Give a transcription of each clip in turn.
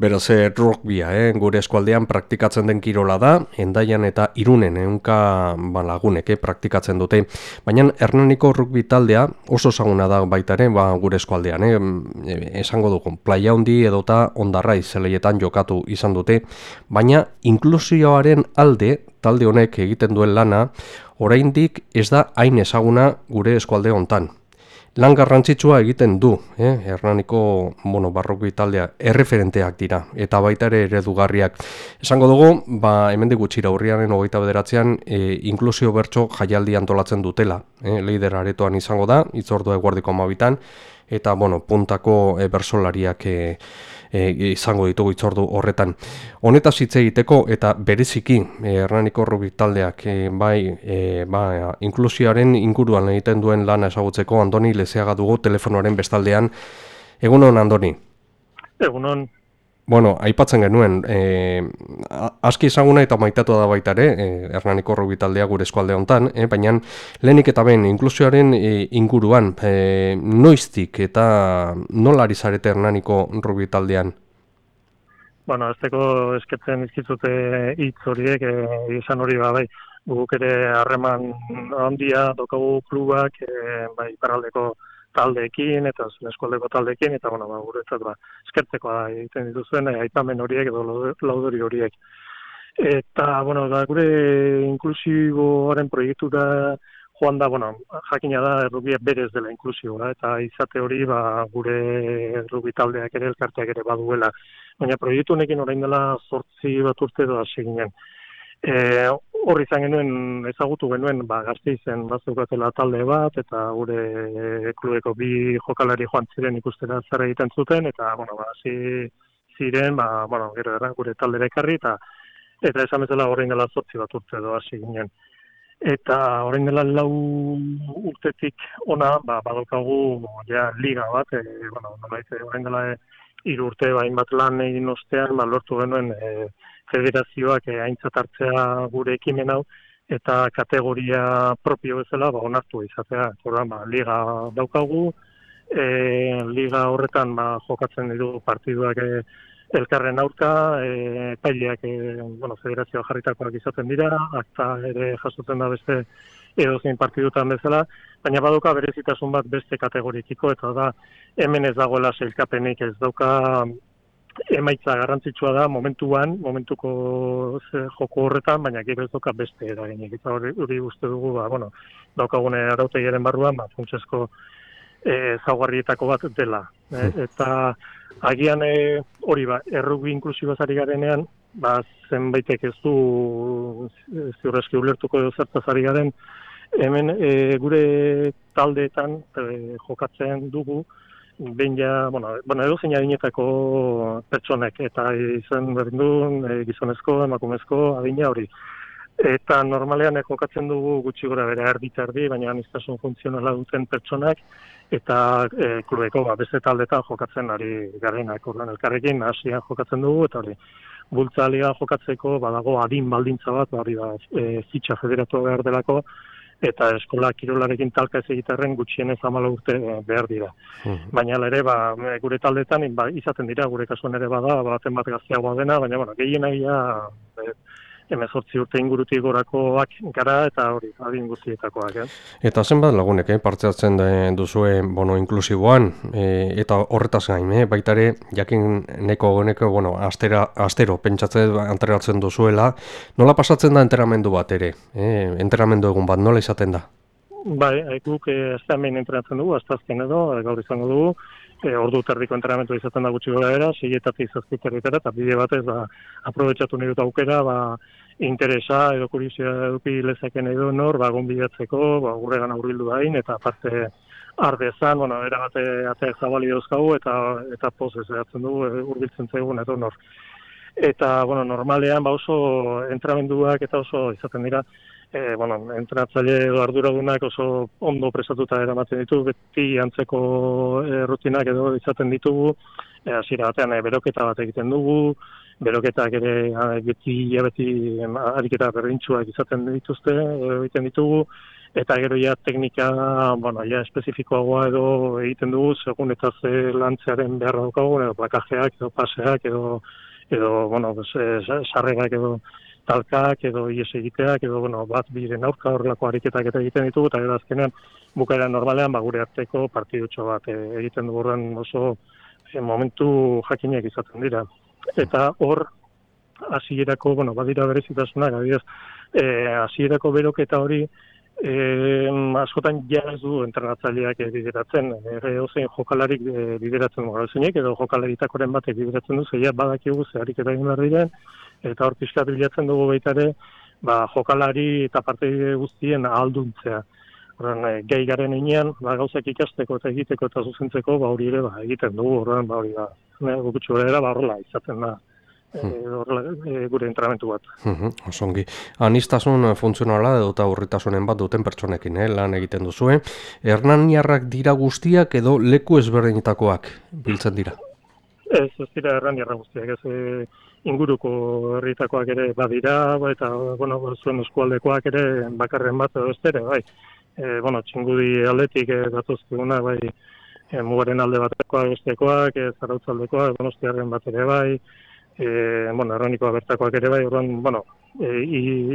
Beraz, rugbia, eh, gure eskualdean praktikatzen den kirola da, endaian eta irunen eunka ba, lagunek eh, praktikatzen dute. Baina Hernaniko rugbi taldea oso zaguna da baitaren ba, gure eskualdean. Eh, e, esango dugu, playa hundi edota ondarra izeleietan jokatu izan dute. Baina inklusioaren alde, talde honek egiten duen lana, oraindik ez da hain ezaguna gure eskualde hontan lan garrantzitsua egiten du, eh? Hernaniko bueno, barroki taldea erreferenteak dira eta baita ere eredugarriak. Esango dugu, ba hemendik gutxira urriaren 29ean e, inklusio bertso jaialdi antolatzen dutela, eh? Leider aretoan izango da, itzordua eguardiko 12 eta bueno, puntako e, bersolariak e, e, izango ditugu itzordu horretan. Honetaz hitz egiteko eta bereziki e, Hernaniko Rubik taldeak e, bai e, ba, inklusioaren inguruan egiten duen lana ezagutzeko Andoni Lezeaga dugu telefonoaren bestaldean. Egunon Andoni. Egunon. Bueno, aipatzen genuen, e, aski ezaguna eta maitatu da baita ere, e, Hernaniko Rubi taldea gure eskualde honetan, e, baina lehenik eta behin inklusioaren e, inguruan, e, noiztik eta nolari zarete Hernaniko Rubi taldean? Bueno, azteko esketzen izkitzute hitz horiek, e, izan hori ba, bai, guk ere harreman handia, dokagu klubak, e, bai, paraldeko taldeekin eta eskualdeko taldeekin eta bueno, ba guretzat ba eskertzeko egiten dituzuen eh, aipamen horiek edo laudori horiek. Eta bueno, da gure inklusiboaren proiektu da joan da, bueno, jakina da errubia berez dela inklusioa eta izate hori ba gure errubi taldeak ere elkarteak ere baduela. Baina proiektu honekin orain dela 8 bat urte edo hasi ginen. E, horri izan genuen, ezagutu genuen, ba, gazte izen bazukatela talde bat, eta gure klubeko bi jokalari joan ziren ikustera zer egiten zuten, eta, bueno, ba, zi, ziren, ba, bueno, gero erra, gure taldera ekarri, eta, eta esan bezala horrein dela zortzi bat urte edo hasi ginen. Eta horrein dela lau urtetik ona, ba, badokagu, ja, liga bat, e, bueno, horrein dela e, irurte, ba, inbat lan egin ostean, ba, lortu genuen, e, federazioak eh, aintzat hartzea gure ekimen hau eta kategoria propio bezala ba onartu izatea. Orduan ba liga daukagu, e, liga horretan ba jokatzen ditu partiduak e, elkarren aurka, eh paileak e, bueno, federazioa jarritakoak izaten dira, akta ere jasotzen da beste edozein partidutan bezala, baina baduka berezitasun bat beste kategorikiko eta da hemen ez dagoela selkapenik ez dauka emaitza garrantzitsua da momentuan, momentuko ze, joko horretan, baina gero ez doka beste eraginik. Eta hori, hori uste dugu, ba, bueno, daukagune arautegiaren barruan, ba, funtsesko e, zaugarrietako bat dela. E, eta agian e, hori ba, errugi inklusiba zari garenean, ba, zenbaitek ez du ziurreski ulertuko edo zertaz ari garen, hemen e, gure taldeetan e, jokatzen dugu, behin bueno, bueno edo zein adinetako pertsonek, eta izan berdin e, gizonezko, emakumezko, adina hori. Eta normalean e, jokatzen dugu gutxi gora bere erdita erdi, baina aniztasun funtzionala duten pertsonak, eta e, klubeko ba, beste taldetan jokatzen ari garenak, ordan elkarrekin hasian jokatzen dugu, eta hori, bultzalia jokatzeko badago adin baldintza bat, hori da, e, fitxa federatu behar delako, eta eskola kirolarekin talka ez egiterren gutxienez amala urte eh, behar dira. Mhm. Baina ere, ba, gure taldetan ba, izaten dira, gure kasuan ere bada, baten bat gazteagoa dena, baina bueno, gehien emezortzi urte ingurutik gorakoak gara eta hori, adin guztietakoak. Eh? Eta zenbat lagunek, eh, partzeatzen duzue bono inklusiboan, e, eta horretaz gain, eh, baita ere, jakin neko goneko, bueno, astera, astero, pentsatzen anteratzen duzuela, nola pasatzen da enteramendu bat ere? Eh, enteramendu egun bat, nola izaten da? Bai, guk ez da hemen entrenatzen dugu, aztazken edo, gaur izango dugu, e, ordu terdiko entrenamentu izaten da gutxi gara era, seietatik zazpiterritera, eta bide batez, ba, aprobetsatu dut aukera, ba, interesa edo kurizia eduki lezaken edo nor, ba, gonbidatzeko, ba, gure gana urbildu dain, eta parte ardezan, bueno, era bate ateak zabali dauzkagu, eta, eta poz ez dugu, e, urbiltzen zegoen edo nor. Eta, bueno, normalean, ba, oso entrenamenduak eta oso izaten dira, e, bueno, entrenatzaile edo arduradunak oso ondo presatuta eramaten ditu, beti antzeko e, rutinak edo izaten ditugu, e, batean e, beroketa bat egiten dugu, beroketak ere beti ja beti ariketa berrintsuak izaten dituzte egiten ditugu. Eta gero ja teknika, bueno, ja espezifikoagoa edo egiten dugu, segun eta ze lantzearen beharra daukagu, edo plakajeak, edo paseak, edo, edo bueno, sarrerak edo talkak, edo ies egiteak, edo, bueno, bat biren aurka horrelako ariketak eta egiten ditugu, eta gero azkenean, bukaera normalean, ba, gure arteko partidutxo bat e, egiten dugu. Oso e, momentu jakinak izaten dira. Eta hor, hasierako, bueno, badira berezitasunak, adibidez, eh hasierako beroketa hori eh askotan ja ez du entrenatzaileak bideratzen, ere ozen jokalarik e, bideratzen du zeinek edo jokalaritakoren batek bideratzen du, zeia badakigu zeharik eta egin behar diren, eta hor pixka bilatzen dugu baita ere, ba, jokalari eta parte guztien ahalduntzea. Horren, e, gehi garen inean, ba, gauzak ikasteko eta egiteko eta zuzentzeko, ba, hori ere, ba, egiten dugu, horren, ba, hori, ba, ne, gukutxu ere, ba, horrela, izaten da, hmm. e, gure entramentu bat. Hmm, osongi. Anistasun funtzionala edo eta urritasunen bat duten pertsonekin, eh, lan egiten duzu, Hernan dira guztiak edo leku ezberdinetakoak biltzen dira? Ez, ez dira herran guztiak, ez e, inguruko herritakoak ere badira, ba, eta, bueno, zuen eskualdekoak ere bakarren bat edo ez bai. E, bueno, txingudi aldetik e, datuzkiguna, bai, e, mugaren alde batekoak, bestekoak, e, zarautzaldekoak, donostiarren bat ere, bai, e, bueno, erronikoa bertakoak ere bai, orduan, bueno, e,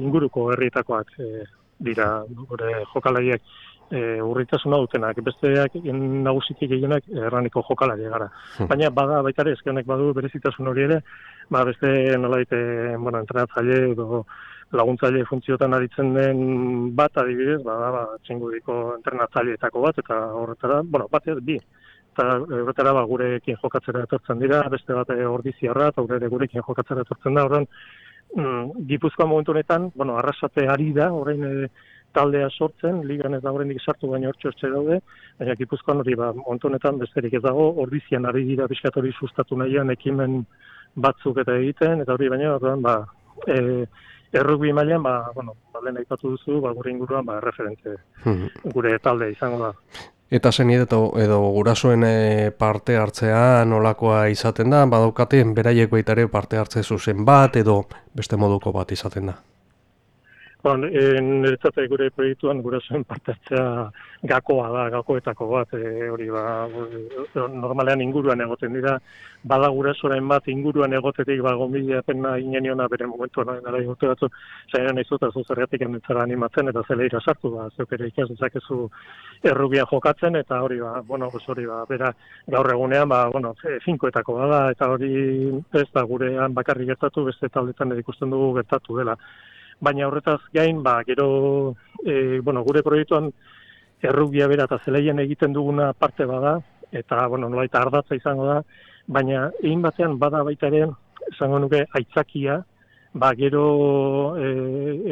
inguruko herritakoak e, dira gure jokalariak e, urritasuna dutenak, besteak nagusitik gehienak erraniko jokalari gara. Hmm. Baina bada baita ere, eskenek badu berezitasun hori ere, ba beste nolait, e, bueno, entrenatzaile edo laguntzaile funtziotan aritzen den bat adibidez, ba, ba txingudiko entrenatzaileetako bat, eta horretara, bueno, bat ez, bi, eta horretara ba, gurekin jokatzera etortzen dira, beste bat ordiziarra, eta gure gurekin jokatzera etortzen da, horren, mm, Gipuzkoa momentu honetan, bueno, arrasate ari da, orain e, taldea sortzen, ligan ez da horrendik sartu baina hortxo daude, baina Gipuzkoan hori ba, momentu honetan besterik ez dago, ordizian ari dira biskatori sustatu nahian ekimen batzuk eta egiten, eta hori baina, orduan, ba, e, errugbi mailan ba, bueno, ba, lehen aipatu duzu, ba, gure inguruan, ba, referente hmm. gure talde izango da. Eta zen edo, gurasoen eh, parte hartzea nolakoa izaten da, badaukate beraiek baitare parte hartze zuzen bat edo beste moduko bat izaten da. Bon, e, niretzate gure proiektuan gure zuen partertzea gakoa da, gakoetako bat, e, hori ba, normalean inguruan egoten dira, bada gure zoren bat inguruan egotetik, ba, gomila pena ineniona bere momentu, no, nara egote batzu, zainan izuta zu zergatik emitzara animatzen, eta zele irasartu, ba, zeuk ere ikaz, ezakezu errubian jokatzen, eta hori ba, bueno, hori ba, bera gaur egunean, ba, bueno, finkoetako da, eta hori ez da gurean bakarrik gertatu, beste taldetan ikusten dugu gertatu dela baina horretaz gain, ba, gero, e, bueno, gure proiektuan errugia bera eta zeleien egiten duguna parte bada, eta, bueno, nola eta ardatza izango da, baina egin batean bada baita ere, izango nuke, aitzakia, ba, gero e,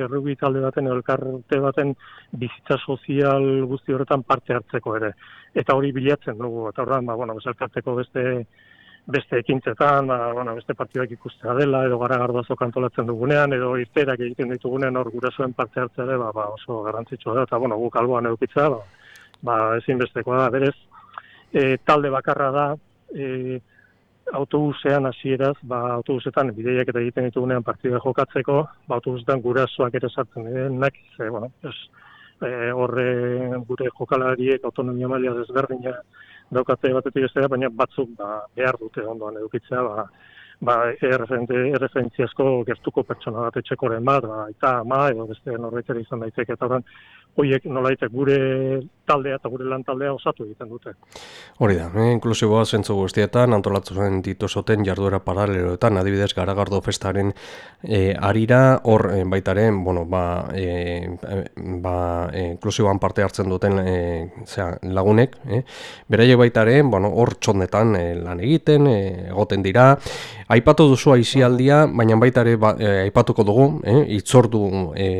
errugi talde baten, elkarte baten bizitza sozial guzti horretan parte hartzeko ere. Eta hori bilatzen dugu, eta horretan, ba, bueno, elkarteko beste beste ekintzetan, ba, bueno, beste partidak ikustea dela, edo gara gardoazo kantolatzen dugunean, edo irterak egiten ditugunean hor gurasoen parte hartzea ere, ba, ba, oso garantzitsua da, eta bueno, guk alboan edukitza, ba, ba, ezin bestekoa da, berez, e, talde bakarra da, e, autobusean hasieraz, ba, autobusetan bideiak eta egiten ditugunean partida jokatzeko, ba, autobusetan gurasoak ere sartzen direnak, ze, bueno, ez, e, horre gure jokalariek autonomia maila desberdina daukate batetik ez baina batzuk ba, behar dute ondoan edukitzea, ba, ba, erreferentziazko gertuko pertsona bat etxekoren bat, ba, eta ama, edo beste norbaitera izan daiteke, eta horren, hoiek nolaitek gure taldea eta gure lan taldea osatu egiten dute. Hori da, eh, inklusiboa zentzu guztietan, antolatu zen dituzoten jarduera paraleloetan, adibidez, garagardo festaren e, arira, hor e, baitaren, bueno, ba, e, ba e, inklusiboan parte hartzen duten e, zera, lagunek, e, beraie baitaren, bueno, hor txondetan e, lan egiten, egoten dira, aipatu duzu aizialdia, baina baitare ba, e, aipatuko dugu, e, itzordu e,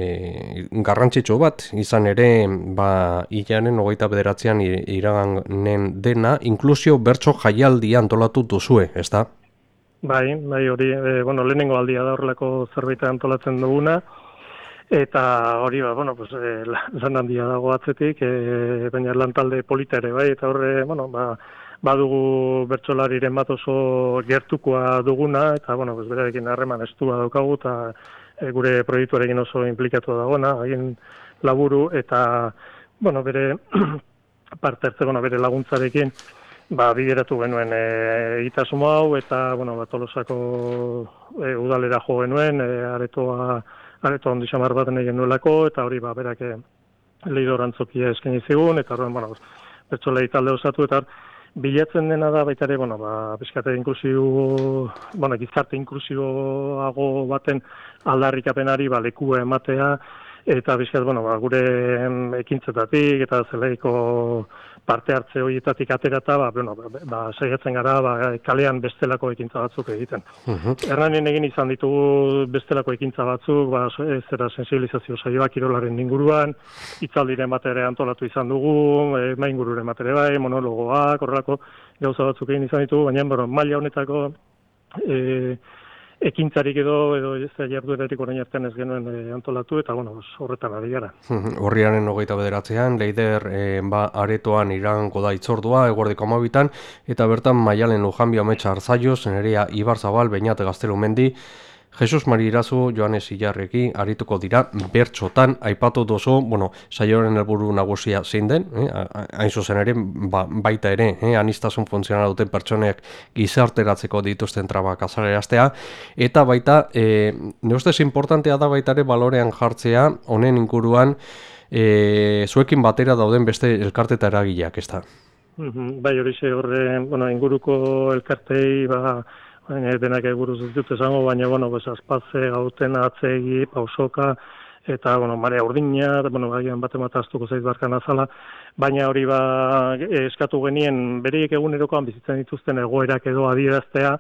garrantzitsu bat, izan ere, ba, hilaren hogeita bederatzean iraganen dena, inklusio bertso jaialdia antolatu duzue, ez da? Bai, bai hori, e, bueno, lehenengo aldia da horrelako zerbait antolatzen duguna, eta hori, ba, bueno, pues, e, lan handia dago atzetik, e, baina lan talde politere, bai, eta horre, bueno, ba, badugu bertsolariren bat oso gertukoa duguna, eta, bueno, pues, berarekin harreman estua daukagu, eta e, gure proiektuarekin oso implikatu dagoena, haien laburu eta bueno, bere parte hartze, bueno, bere laguntzarekin ba, bideratu genuen e, egitasmo hau eta bueno, ba, Tolosako e, udalera jo genuen, e, aretoa areto handi xamar bat nahi genuelako eta hori ba, berak e, leidorantzokia eskaini zigun eta horren, bueno, pertsolei talde osatu eta bilatzen dena da baita ere, bueno, ba, bizkate inklusibo, bueno, gizarte inklusiboago baten aldarrikapenari ba, lekua ematea, eta bizkat, bueno, ba, gure ekintzetatik eta zeleiko parte hartze horietatik aterata, ba, bueno, ba, ba, saiatzen gara ba, kalean bestelako ekintza batzuk egiten. Uh egin izan ditugu bestelako ekintza batzuk, ba, zera sensibilizazio saioak kirolaren inguruan, itzaldiren batere antolatu izan dugu, e, main gururen batere bai, monologoak, horrelako gauza batzuk egin izan ditugu, baina, bueno, maila honetako e, ekintzarik edo edo ez jarduerarik orain artean ez genuen e, antolatu eta bueno, horretan ari gara. Horriaren hogeita bederatzean, leider e, ba, aretoan irango da itzordua, eguardiko amabitan, eta bertan maialen lujanbio ametsa hartzaio, zeneria Ibar Zabal, Beñat Gaztelu Mendi, Jesus Mari Irazu, Joanes Ilarreki, arituko dira, bertxotan, aipatu dozu, bueno, saioaren helburu nagusia zein den, eh? hain zuzen ere, ba, baita ere, eh? anistasun funtzionala duten pertsoneak gizarteratzeko dituzten trabak azareraztea, eta baita, eh, ne ustez importantea da baita ere balorean jartzea, honen inguruan, eh, zuekin batera dauden beste elkarteta eragileak, ez da? Bai, hori ze horre, bueno, inguruko elkartei, ba, baina denak eguruz ez dut esango, baina, bueno, pues, azpatze, gauten, atzegi, pausoka, eta, bueno, marea urdina, bueno, bagian bat astuko zaiz barkan azala, baina hori ba, eskatu genien, bereiek egunerokoan bizitzen dituzten egoerak edo adieraztea,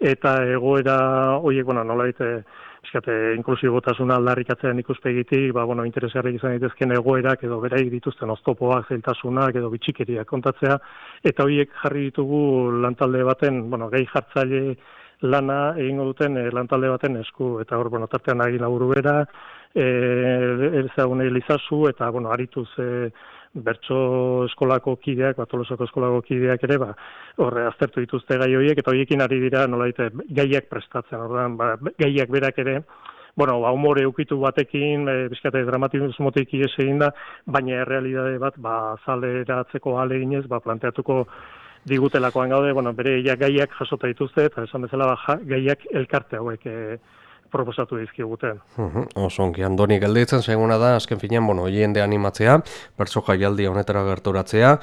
eta egoera, horiek, bueno, nola dite, eskate, inklusibotasuna aldarrikatzean ikuspegitik, ba, bueno, interesgarrik izan dituzken egoerak edo beraik dituzten oztopoak, zeltasunak edo bitxikeriak kontatzea, eta horiek jarri ditugu lantalde baten, bueno, gehi jartzaile lana egingo duten e, lantalde baten esku, eta hor, bueno, tartean agin laburu bera, e, elizazu, eta, bueno, arituz, e, bertso eskolako kideak, batolosako eskolako kideak ere, ba, horre, aztertu dituzte gai horiek, eta horiekin ari dira, nola dite, gaiak prestatzen, ordan, ba, gaiak berak ere, bueno, ba, humore ukitu batekin, e, bizkate dramatismotik ies egin da, baina errealidade bat, ba, zaleratzeko ale ginez, ba, planteatuko digutelakoan gaude, bueno, bere gaiak jasota dituzte, eta esan bezala, ba, gaiak elkarte hauek, e, proposatu dizkiguten. Uh -huh. Oso onki, Andoni gelditzen seguna da, azken finean, bueno, jende animatzea, bertso jaialdi honetara gerturatzea,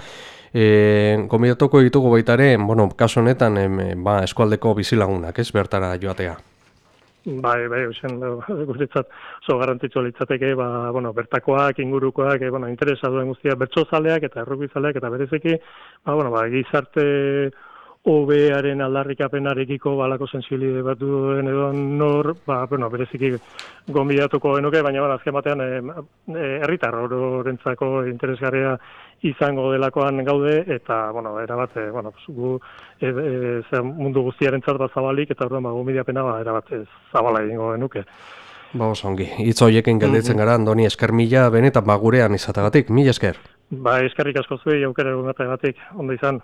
E, Gomidatuko ditugu baita ere, bueno, kaso honetan em, ba, eskualdeko bizilagunak, ez bertara joatea? Bai, bai, usen, guretzat, zo garantitzu litzateke, ba, bueno, bertakoak, ingurukoak, e, bueno, interesa duen guztia, bertsozaleak eta errukizaleak eta berezeki, ba, bueno, ba, gizarte OBaren aldarrikapenarekiko balako sensibilide bat duen edo nor, ba, bueno, bereziki gombidatuko genuke, baina bara, azken batean herritar e, horrentzako interesgarria izango delakoan gaude, eta, bueno, erabat, e, bueno, gu, e, e, mundu guztiaren bat zabalik, eta orduan, ba, gombidapena, ba, erabat, zabala egingo genuke. Ba, osongi, hitz hoiekin gelditzen mm -hmm. gara, Andoni, esker mila, benetan, ba, gurean izatagatik, mila esker. Ba, eskerrik asko zuen, jaukera egun batek, ondo izan.